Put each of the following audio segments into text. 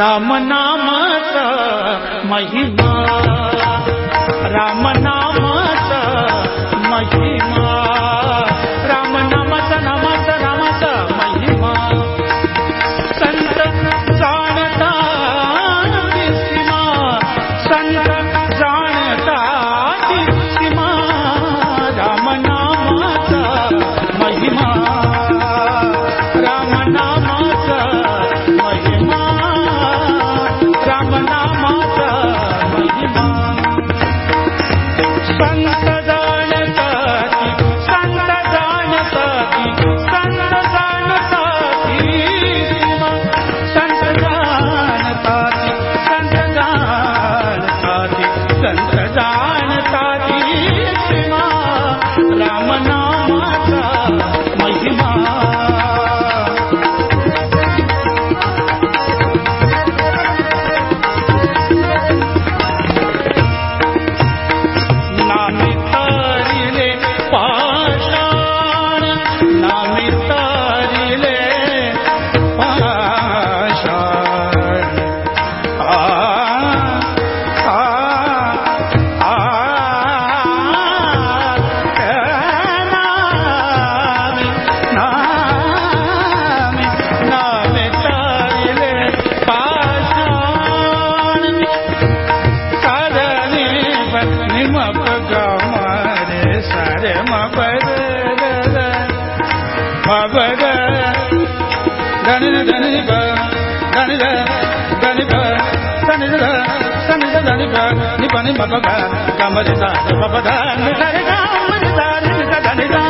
राम नाम महिमा राम नाम Nipani Baba Kamari Sa Baba Dan Nipani Baba Kamari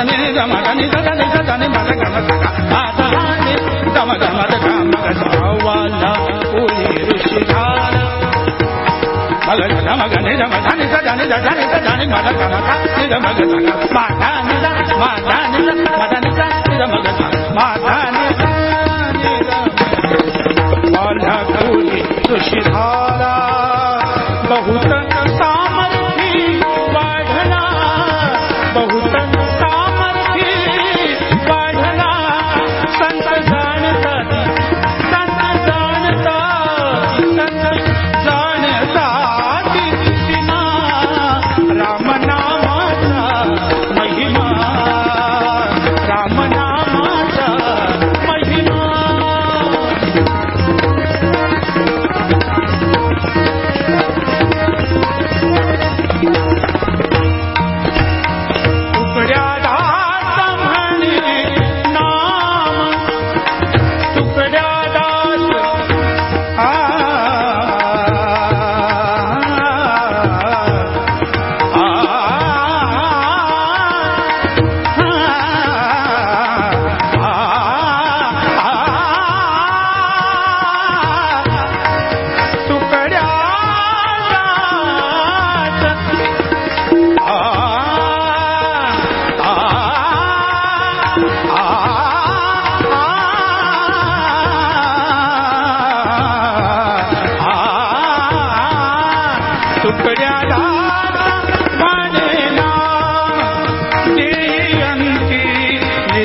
దని గమ గని గని గని మగ గమ గమ ఆదాని గమ గమ గమ సావాల పూరి ఋషిధార మగ గమ గని గమ గని గని గని గని మగ గమ గని గమ గమ మాదాని మాదాని మాదాని గమ గమ మాదాని వాల పూరి ఋషిధార बहुत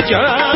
Yeah.